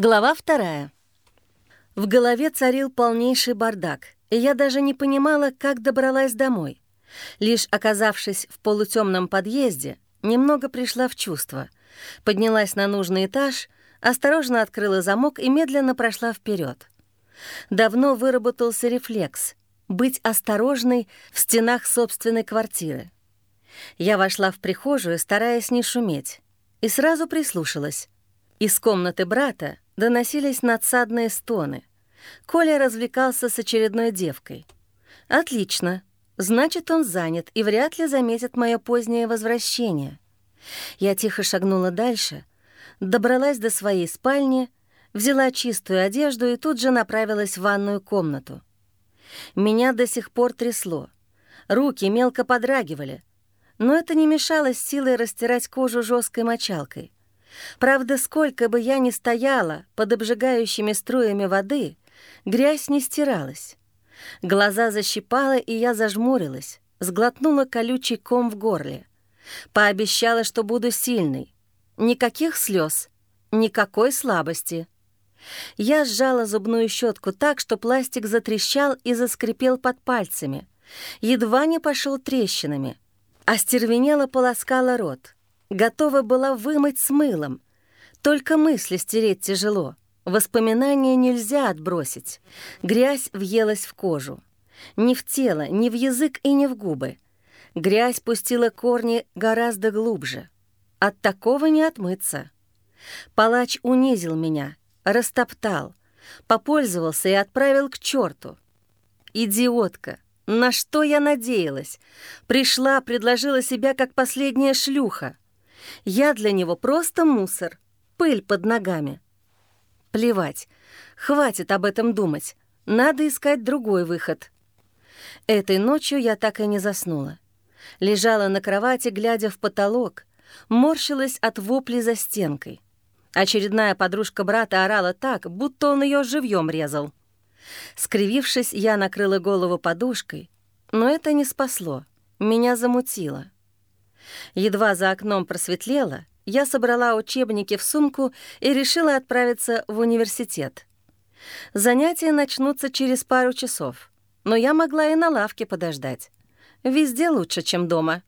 Глава вторая. В голове царил полнейший бардак, и я даже не понимала, как добралась домой. Лишь оказавшись в полутемном подъезде, немного пришла в чувство. Поднялась на нужный этаж, осторожно открыла замок и медленно прошла вперед. Давно выработался рефлекс — быть осторожной в стенах собственной квартиры. Я вошла в прихожую, стараясь не шуметь, и сразу прислушалась. Из комнаты брата доносились надсадные стоны. Коля развлекался с очередной девкой. «Отлично. Значит, он занят и вряд ли заметит мое позднее возвращение». Я тихо шагнула дальше, добралась до своей спальни, взяла чистую одежду и тут же направилась в ванную комнату. Меня до сих пор трясло. Руки мелко подрагивали, но это не мешало с силой растирать кожу жесткой мочалкой. Правда, сколько бы я ни стояла под обжигающими струями воды, грязь не стиралась. Глаза защипала, и я зажмурилась, сглотнула колючий ком в горле. Пообещала, что буду сильной. Никаких слез, никакой слабости. Я сжала зубную щетку так, что пластик затрещал и заскрипел под пальцами. Едва не пошел трещинами. Остервенела полоскала рот — Готова была вымыть с мылом. Только мысли стереть тяжело. Воспоминания нельзя отбросить. Грязь въелась в кожу. Ни в тело, ни в язык и ни в губы. Грязь пустила корни гораздо глубже. От такого не отмыться. Палач унизил меня, растоптал, попользовался и отправил к черту. Идиотка! На что я надеялась? Пришла, предложила себя как последняя шлюха. Я для него просто мусор, пыль под ногами. Плевать, хватит об этом думать, надо искать другой выход. Этой ночью я так и не заснула. Лежала на кровати, глядя в потолок, морщилась от вопли за стенкой. Очередная подружка брата орала так, будто он ее живьем резал. Скривившись, я накрыла голову подушкой, но это не спасло, меня замутило. Едва за окном просветлело, я собрала учебники в сумку и решила отправиться в университет. Занятия начнутся через пару часов, но я могла и на лавке подождать. Везде лучше, чем дома.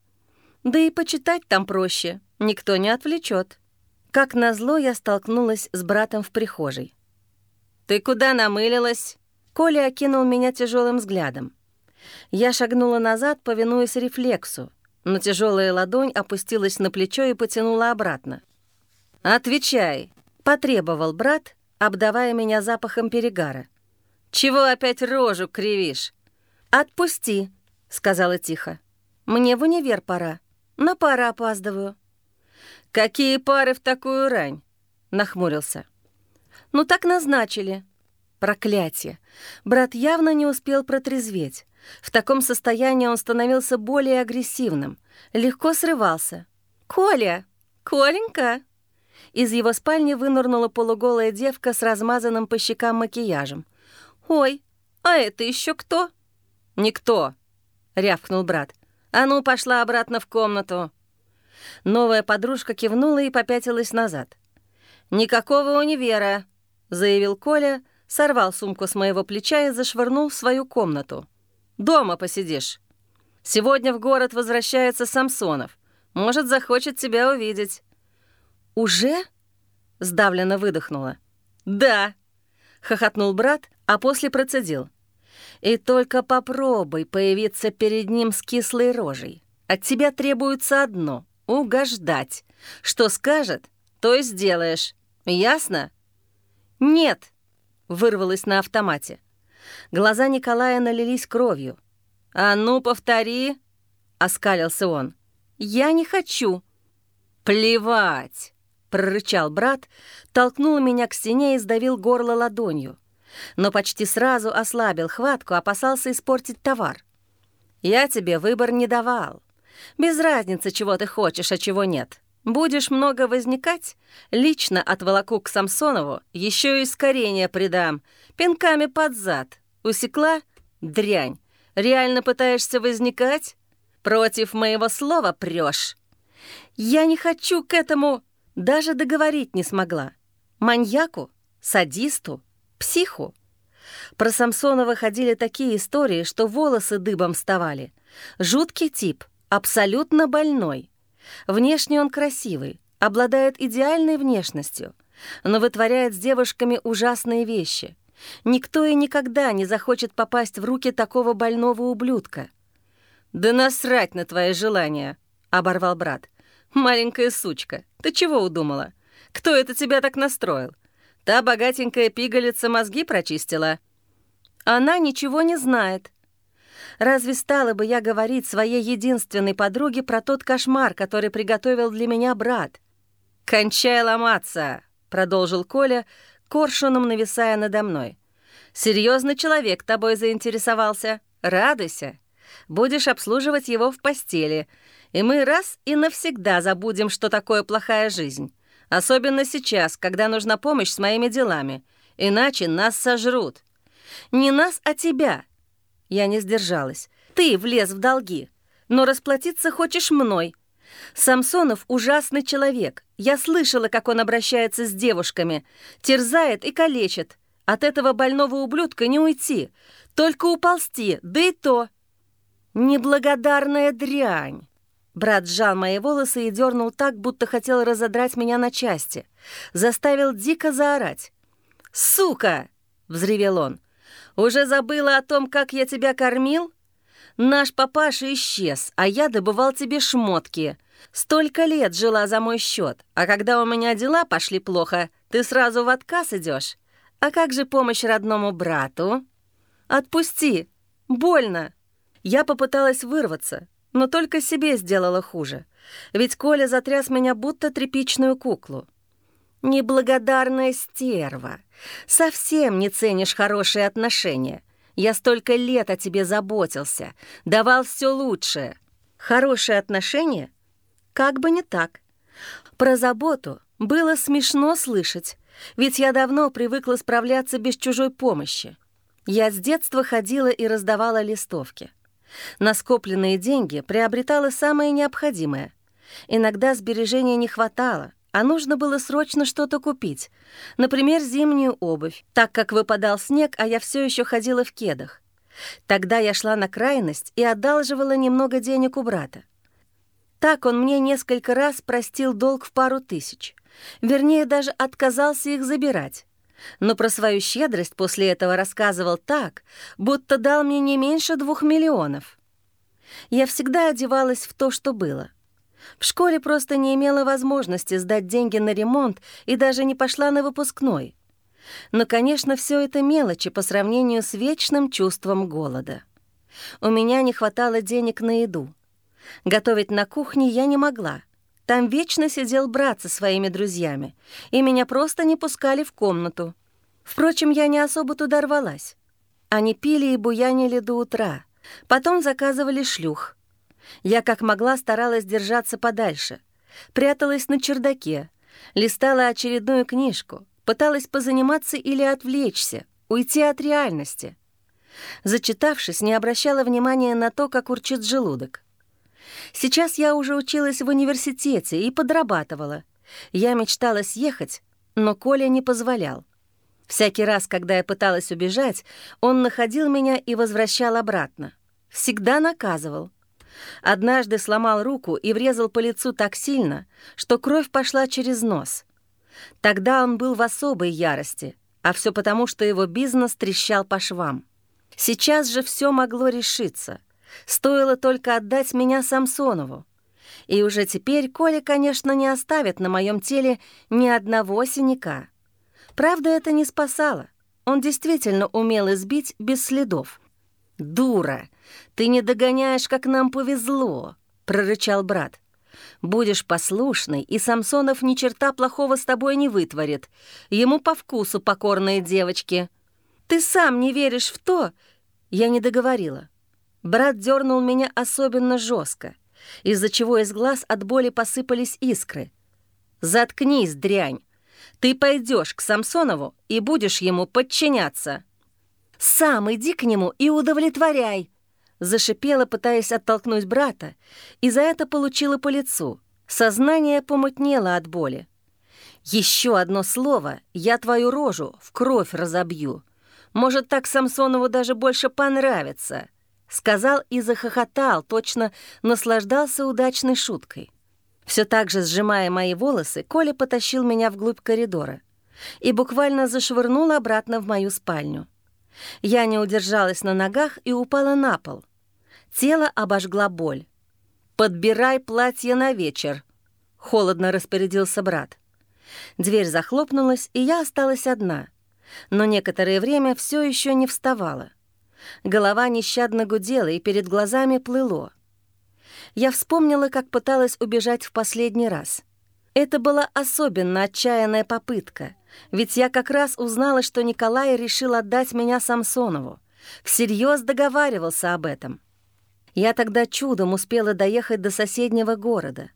Да и почитать там проще, никто не отвлечет. Как назло, я столкнулась с братом в прихожей. «Ты куда намылилась?» Коля окинул меня тяжелым взглядом. Я шагнула назад, повинуясь рефлексу, но тяжелая ладонь опустилась на плечо и потянула обратно. «Отвечай», — потребовал брат, обдавая меня запахом перегара. «Чего опять рожу кривишь?» «Отпусти», — сказала тихо. «Мне в универ пора. На пары опаздываю». «Какие пары в такую рань?» — нахмурился. «Ну так назначили». Проклятие. Брат явно не успел протрезветь. В таком состоянии он становился более агрессивным, легко срывался. «Коля! Коленька!» Из его спальни вынырнула полуголая девка с размазанным по щекам макияжем. «Ой, а это еще кто?» «Никто!» — рявкнул брат. «А ну, пошла обратно в комнату!» Новая подружка кивнула и попятилась назад. «Никакого универа!» — заявил Коля, сорвал сумку с моего плеча и зашвырнул в свою комнату. Дома посидишь. Сегодня в город возвращается Самсонов. Может, захочет тебя увидеть». «Уже?» — сдавленно выдохнула. «Да», — хохотнул брат, а после процедил. «И только попробуй появиться перед ним с кислой рожей. От тебя требуется одно — угождать. Что скажет, то и сделаешь. Ясно?» «Нет», — вырвалась на автомате. Глаза Николая налились кровью. «А ну, повтори!» — оскалился он. «Я не хочу!» «Плевать!» — прорычал брат, толкнул меня к стене и сдавил горло ладонью. Но почти сразу ослабил хватку, опасался испортить товар. «Я тебе выбор не давал. Без разницы, чего ты хочешь, а чего нет. Будешь много возникать, лично отволоку к Самсонову, еще и ускорение придам, пинками под зад. Усекла? Дрянь. Реально пытаешься возникать? Против моего слова прешь. Я не хочу к этому... Даже договорить не смогла. Маньяку Садисту? Психу? Про Самсонова ходили такие истории, что волосы дыбом вставали. Жуткий тип, абсолютно больной. Внешне он красивый, обладает идеальной внешностью, но вытворяет с девушками ужасные вещи. Никто и никогда не захочет попасть в руки такого больного ублюдка. «Да насрать на твои желания!» — оборвал брат. «Маленькая сучка, ты чего удумала? Кто это тебя так настроил? Та богатенькая пигалица мозги прочистила?» «Она ничего не знает», Разве стала бы я говорить своей единственной подруге про тот кошмар, который приготовил для меня брат? «Кончай ломаться!» — продолжил Коля, коршуном нависая надо мной. «Серьезный человек тобой заинтересовался. Радуйся. Будешь обслуживать его в постели, и мы раз и навсегда забудем, что такое плохая жизнь. Особенно сейчас, когда нужна помощь с моими делами. Иначе нас сожрут. Не нас, а тебя. Я не сдержалась. Ты влез в долги, но расплатиться хочешь мной. Самсонов ужасный человек. Я слышала, как он обращается с девушками. Терзает и калечит. От этого больного ублюдка не уйти. Только уползти, да и то. Неблагодарная дрянь. Брат сжал мои волосы и дернул так, будто хотел разодрать меня на части. Заставил дико заорать. «Сука!» — взревел он. Уже забыла о том, как я тебя кормил? Наш папаша исчез, а я добывал тебе шмотки. Столько лет жила за мой счет, а когда у меня дела пошли плохо, ты сразу в отказ идешь. А как же помощь родному брату? Отпусти, больно. Я попыталась вырваться, но только себе сделала хуже. Ведь Коля затряс меня будто тряпичную куклу. Неблагодарная стерва. Совсем не ценишь хорошие отношения. Я столько лет о тебе заботился, давал все лучшее. Хорошие отношения? Как бы не так. Про заботу было смешно слышать, ведь я давно привыкла справляться без чужой помощи. Я с детства ходила и раздавала листовки. На скопленные деньги приобретала самое необходимое. Иногда сбережения не хватало, а нужно было срочно что-то купить, например, зимнюю обувь, так как выпадал снег, а я все еще ходила в кедах. Тогда я шла на крайность и одалживала немного денег у брата. Так он мне несколько раз простил долг в пару тысяч. Вернее, даже отказался их забирать. Но про свою щедрость после этого рассказывал так, будто дал мне не меньше двух миллионов. Я всегда одевалась в то, что было — в школе просто не имела возможности сдать деньги на ремонт и даже не пошла на выпускной. Но, конечно, все это мелочи по сравнению с вечным чувством голода. У меня не хватало денег на еду. Готовить на кухне я не могла. Там вечно сидел брат со своими друзьями, и меня просто не пускали в комнату. Впрочем, я не особо туда рвалась. Они пили и буянили до утра, потом заказывали шлюх — я как могла старалась держаться подальше. Пряталась на чердаке, листала очередную книжку, пыталась позаниматься или отвлечься, уйти от реальности. Зачитавшись, не обращала внимания на то, как урчит желудок. Сейчас я уже училась в университете и подрабатывала. Я мечтала съехать, но Коля не позволял. Всякий раз, когда я пыталась убежать, он находил меня и возвращал обратно. Всегда наказывал. Однажды сломал руку и врезал по лицу так сильно, что кровь пошла через нос. Тогда он был в особой ярости, а все потому, что его бизнес трещал по швам. Сейчас же все могло решиться. Стоило только отдать меня Самсонову. И уже теперь Коля, конечно, не оставит на моем теле ни одного синяка. Правда, это не спасало. Он действительно умел избить без следов. «Дура! Ты не догоняешь, как нам повезло!» — прорычал брат. «Будешь послушной, и Самсонов ни черта плохого с тобой не вытворит. Ему по вкусу покорные девочки. Ты сам не веришь в то...» Я не договорила. Брат дернул меня особенно жестко, из-за чего из глаз от боли посыпались искры. «Заткнись, дрянь! Ты пойдешь к Самсонову и будешь ему подчиняться!» «Сам иди к нему и удовлетворяй!» Зашипела, пытаясь оттолкнуть брата, и за это получила по лицу. Сознание помутнело от боли. Еще одно слово, я твою рожу в кровь разобью. Может, так Самсонову даже больше понравится», — сказал и захохотал, точно наслаждался удачной шуткой. Все так же сжимая мои волосы, Коля потащил меня вглубь коридора и буквально зашвырнул обратно в мою спальню. Я не удержалась на ногах и упала на пол. Тело обожгла боль. «Подбирай платье на вечер», — холодно распорядился брат. Дверь захлопнулась, и я осталась одна. Но некоторое время все еще не вставала. Голова нещадно гудела, и перед глазами плыло. Я вспомнила, как пыталась убежать в последний раз. Это была особенно отчаянная попытка, ведь я как раз узнала, что Николай решил отдать меня Самсонову. Всерьез договаривался об этом. Я тогда чудом успела доехать до соседнего города.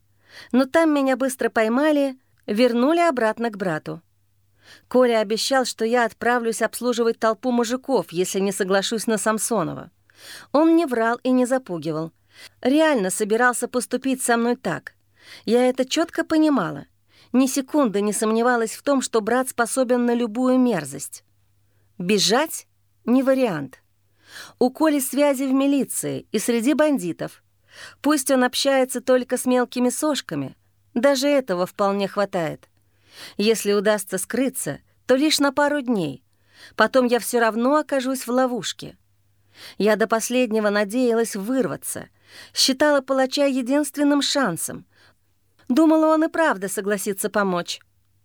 Но там меня быстро поймали вернули обратно к брату. Коля обещал, что я отправлюсь обслуживать толпу мужиков, если не соглашусь на Самсонова. Он не врал и не запугивал. Реально собирался поступить со мной так. Я это четко понимала. Ни секунды не сомневалась в том, что брат способен на любую мерзость. Бежать — не вариант. У Коли связи в милиции и среди бандитов. Пусть он общается только с мелкими сошками — даже этого вполне хватает. Если удастся скрыться, то лишь на пару дней. Потом я все равно окажусь в ловушке. Я до последнего надеялась вырваться, считала палача единственным шансом. Думала, он и правда согласится помочь.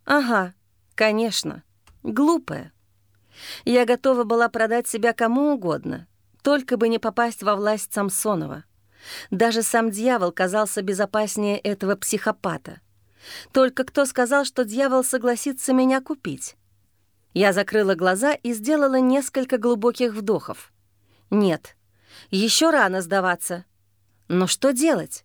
Ага, конечно, глупая. Я готова была продать себя кому угодно, только бы не попасть во власть Самсонова. Даже сам дьявол казался безопаснее этого психопата. Только кто сказал, что дьявол согласится меня купить? Я закрыла глаза и сделала несколько глубоких вдохов. Нет, еще рано сдаваться. Но что делать?